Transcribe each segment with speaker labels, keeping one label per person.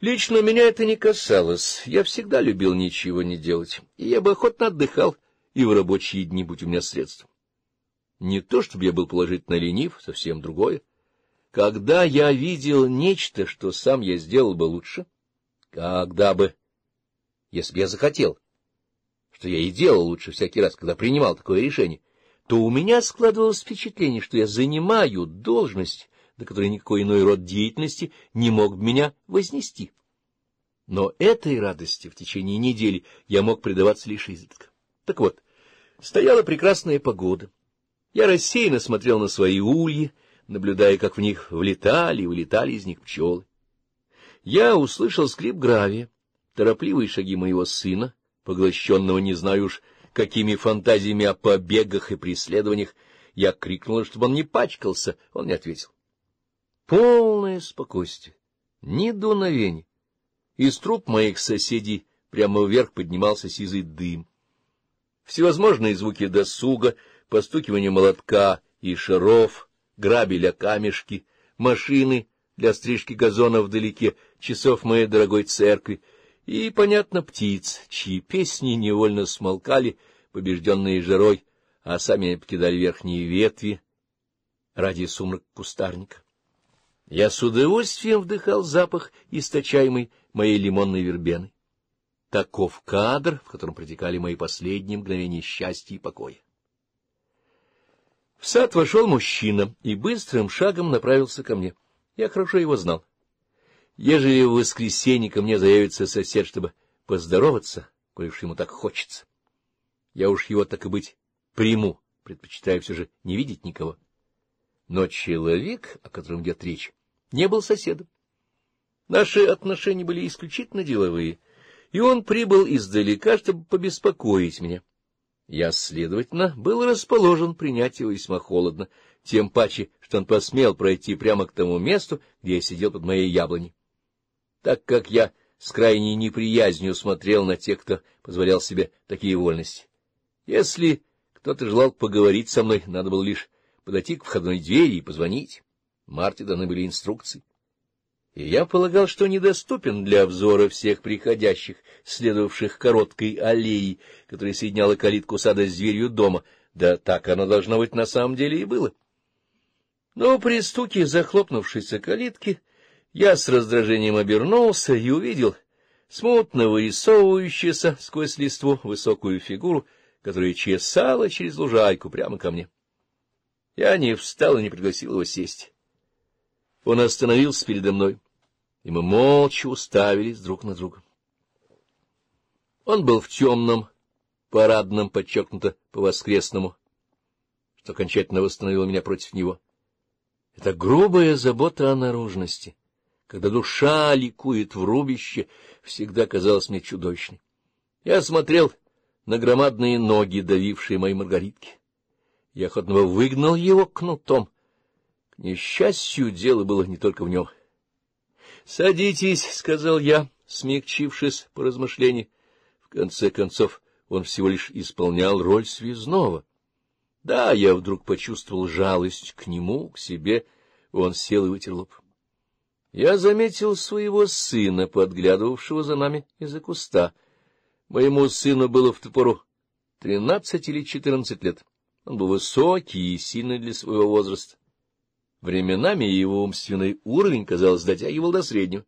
Speaker 1: Лично меня это не касалось. Я всегда любил ничего не делать. И я бы охотно отдыхал, и в рабочие дни будь у меня средства. Не то, чтобы я был положительно ленив, совсем другое. Когда я видел нечто, что сам я сделал бы лучше, когда бы, если бы я захотел, что я и делал лучше всякий раз, когда принимал такое решение, то у меня складывалось впечатление, что я занимаю должность, до которой никакой иной род деятельности не мог бы меня вознести. Но этой радости в течение недели я мог предаваться лишь изредка. Так вот, стояла прекрасная погода. Я рассеянно смотрел на свои ульи, наблюдая, как в них влетали и вылетали из них пчелы. Я услышал скрип гравия, торопливые шаги моего сына, поглощенного не знаю уж какими фантазиями о побегах и преследованиях. Я крикнул, чтобы он не пачкался, он не ответил полное спокойствие, ни дуновения. Из труб моих соседей прямо вверх поднимался сизый дым. Всевозможные звуки досуга, постукивание молотка и шаров, грабеля камешки, машины для стрижки газона вдалеке, часов моей дорогой церкви, и, понятно, птиц, чьи песни невольно смолкали, побежденные жарой, а сами покидали верхние ветви ради сумрак кустарника. Я с удовольствием вдыхал запах, источаемый моей лимонной вербеной. Таков кадр, в котором протекали мои последние мгновения счастья и покоя. В сад вошел мужчина и быстрым шагом направился ко мне. Я хорошо его знал. Ежели в воскресенье ко мне заявится сосед, чтобы поздороваться, коли уж ему так хочется, я уж его так и быть приму, предпочитая все же не видеть никого. Но человек, о котором идет речь, не был соседом. Наши отношения были исключительно деловые, и он прибыл издалека, чтобы побеспокоить меня. Я, следовательно, был расположен принять его весьма холодно, тем паче, что он посмел пройти прямо к тому месту, где я сидел под моей яблоней. Так как я с крайней неприязнью смотрел на тех, кто позволял себе такие вольности. Если кто-то желал поговорить со мной, надо было лишь подойти к входной двери и позвонить марте даны были инструкции. И я полагал, что недоступен для обзора всех приходящих, следовавших короткой аллеей, которая соединяла калитку сада с дверью дома. Да так оно должно быть на самом деле и было. Но при стуке захлопнувшейся калитки я с раздражением обернулся и увидел смутно вырисовывающуюся сквозь листву высокую фигуру, которая чесала через лужайку прямо ко мне. Я не встал и не пригласил его сесть. Он остановился передо мной, и мы молча уставились друг на друга. Он был в темном, парадном, подчеркнуто по-воскресному, что окончательно восстановило меня против него. Это грубая забота о наружности, когда душа ликует в рубище, всегда казалась мне чудовищной. Я смотрел на громадные ноги, давившие мои маргаритки. Я охотно выгнал его кнутом — к несчастью, дело было не только в нем. — Садитесь, — сказал я, смягчившись по размышлению. В конце концов, он всего лишь исполнял роль связного. Да, я вдруг почувствовал жалость к нему, к себе. Он сел и вытер лоб. Я заметил своего сына, подглядывавшего за нами из-за куста. Моему сыну было в ту пору тринадцать или четырнадцать лет. Он был высокий и сильный для своего возраста. Временами его умственный уровень, казалось, дотягивал до среднего.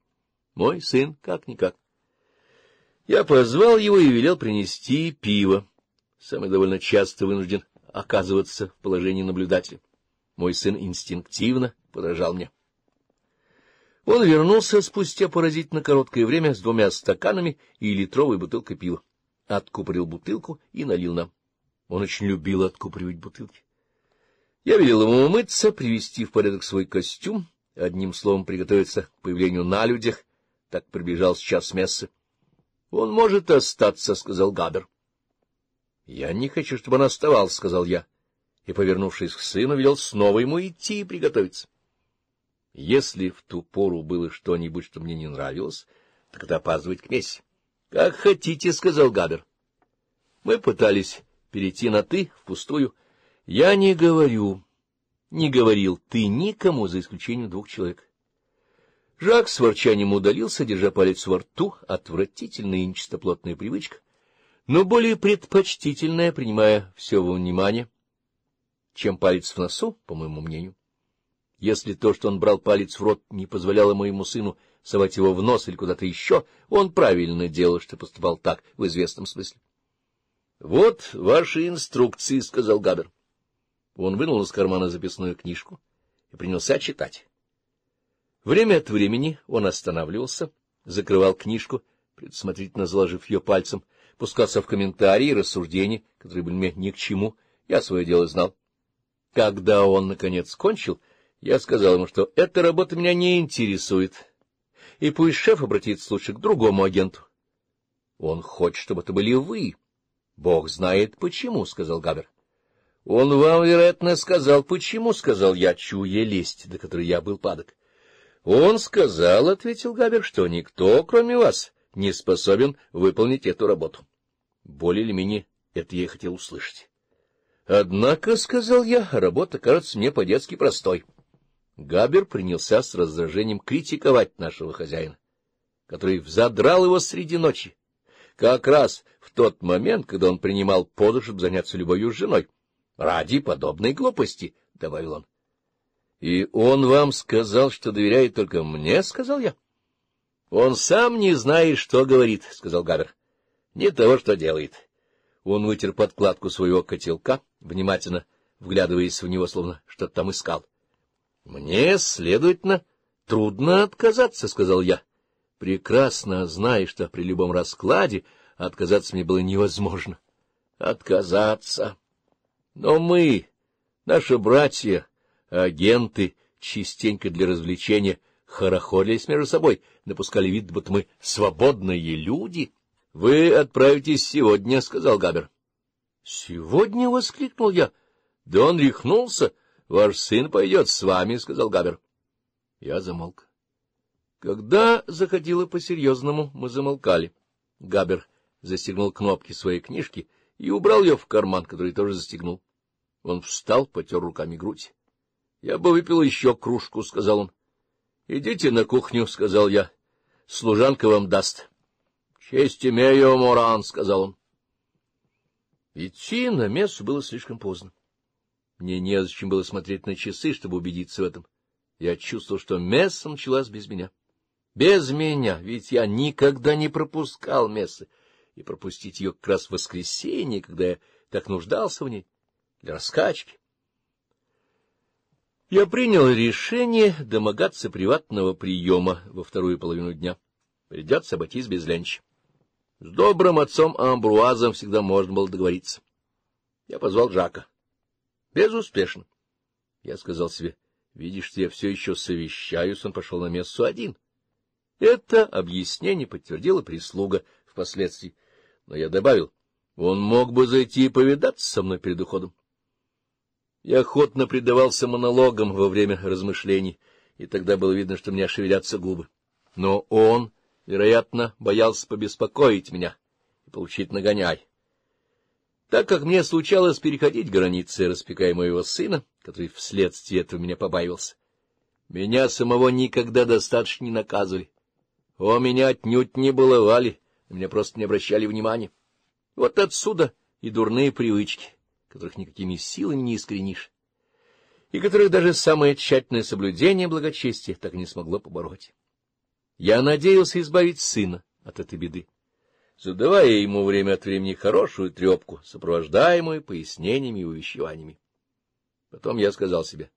Speaker 1: Мой сын, как-никак. Я позвал его и велел принести пиво. Сам я довольно часто вынужден оказываться в положении наблюдателя. Мой сын инстинктивно подражал мне. Он вернулся спустя поразительно короткое время с двумя стаканами и литровой бутылкой пива. Откупорил бутылку и налил нам. Он очень любил откупоривать бутылки. Я велел ему умыться, привести в порядок свой костюм, одним словом приготовиться к появлению на людях, так прибежал сейчас Месса. — Он может остаться, — сказал Габер. — Я не хочу, чтобы он оставался, — сказал я, и, повернувшись к сыну, велел снова ему идти и приготовиться. Если в ту пору было что-нибудь, что мне не нравилось, так это опаздывать к Мессе. — Как хотите, — сказал Габер. Мы пытались перейти на «ты» впустую, — я не говорю, не говорил ты никому, за исключением двух человек. Жак с ворчанием удалился, держа палец во рту, отвратительная и нечистоплотная привычка, но более предпочтительная, принимая все во внимание, чем палец в носу, по моему мнению. Если то, что он брал палец в рот, не позволяло моему сыну совать его в нос или куда-то еще, он правильно делал, что поступал так, в известном смысле. — Вот ваши инструкции, — сказал Габер. Он вынул из кармана записную книжку и принялся читать. Время от времени он останавливался, закрывал книжку, предусмотрительно заложив ее пальцем, пускался в комментарии и рассуждения, которые были мне ни к чему, я свое дело знал. Когда он, наконец, кончил, я сказал ему, что эта работа меня не интересует, и пусть шеф обратится лучше к другому агенту. — Он хочет, чтобы это были вы. — Бог знает почему, — сказал Габер. Он вам, вероятно, сказал, почему, — сказал я, — чуя лесть, до которой я был падок. — Он сказал, — ответил Габер, — что никто, кроме вас, не способен выполнить эту работу. Более или менее это я и хотел услышать. — Однако, — сказал я, — работа кажется мне по-детски простой. Габер принялся с раздражением критиковать нашего хозяина, который взадрал его среди ночи, как раз в тот момент, когда он принимал позу, чтобы заняться любовью с женой ради подобной глупости, — добавил он. — И он вам сказал, что доверяет только мне, — сказал я. — Он сам не знает, что говорит, — сказал Габер. — Не того, что делает. Он вытер подкладку своего котелка, внимательно вглядываясь в него, словно что-то там искал. — Мне, следовательно, трудно отказаться, — сказал я, прекрасно зная, что при любом раскладе отказаться мне было невозможно. — Отказаться! — но мы, наши братья, агенты, частенько для развлечения хорохорились между собой, напускали вид, будто мы свободные люди. — Вы отправитесь сегодня, — сказал Габер. — Сегодня? — воскликнул я. — Да он рехнулся. Ваш сын пойдет с вами, — сказал Габер. Я замолк. Когда заходило по-серьезному, мы замолкали. Габер застегнул кнопки своей книжки и убрал ее в карман, который тоже застегнул. Он встал, потер руками грудь. — Я бы выпил еще кружку, — сказал он. — Идите на кухню, — сказал я. — Служанка вам даст. — Честь имею, Моран, — сказал он. Идти на место было слишком поздно. Мне незачем было смотреть на часы, чтобы убедиться в этом. Я чувствовал, что месса началась без меня. Без меня, ведь я никогда не пропускал мессы, и пропустить ее как раз в воскресенье, когда я так нуждался в ней для раскачки. Я принял решение домогаться приватного приема во вторую половину дня. Придется обойтись без ленча. С добрым отцом Амбруазом всегда можно было договориться. Я позвал Жака. Безуспешно. Я сказал себе, видишь, я все еще совещаюсь, он пошел на место, один. Это объяснение подтвердила прислуга впоследствии, но я добавил, он мог бы зайти и повидаться со мной перед уходом. Я охотно предавался монологам во время размышлений, и тогда было видно, что у меня шевелятся губы. Но он, вероятно, боялся побеспокоить меня и получить нагоняй. Так как мне случалось переходить границы, распекая моего сына, который вследствие этого меня побаивался, меня самого никогда достаточно не наказывали. О, меня отнюдь не баловали, меня просто не обращали внимания. Вот отсюда и дурные привычки которых никакими силами не искоренишь, и которых даже самое тщательное соблюдение благочестия так и не смогло побороть. Я надеялся избавить сына от этой беды, задавая ему время от времени хорошую трепку, сопровождаемую пояснениями и увещеваниями. Потом я сказал себе,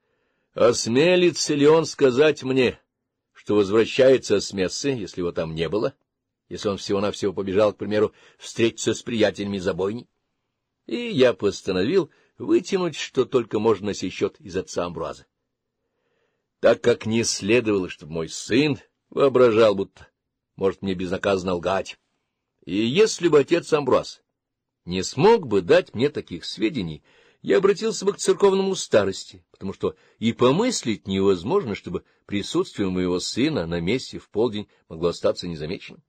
Speaker 1: осмелится ли он сказать мне, что возвращается с Мессы, если его там не было, если он всего-навсего побежал, к примеру, встретиться с приятелями забойни? и я постановил вытянуть, что только можно на сей счет из отца Амбруаза. Так как не следовало, чтобы мой сын воображал, будто может мне безнаказанно лгать, и если бы отец Амбруаз не смог бы дать мне таких сведений, я обратился бы к церковному старости, потому что и помыслить невозможно, чтобы присутствие моего сына на месте в полдень могло остаться незамеченным.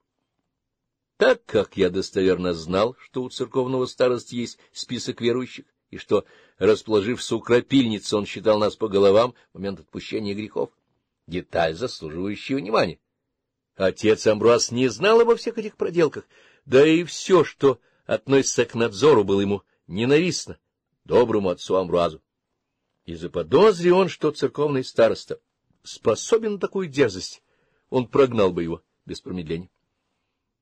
Speaker 1: Так как я достоверно знал, что у церковного старости есть список верующих, и что, расположив сукропильницу, он считал нас по головам в момент отпущения грехов, деталь, заслуживающая внимания. Отец Амбруас не знал обо всех этих проделках, да и все, что относится к надзору, было ему ненавистно, доброму отцу Амбруазу. И заподозрил он, что церковный староста способен на такую дерзость, он прогнал бы его без промедления.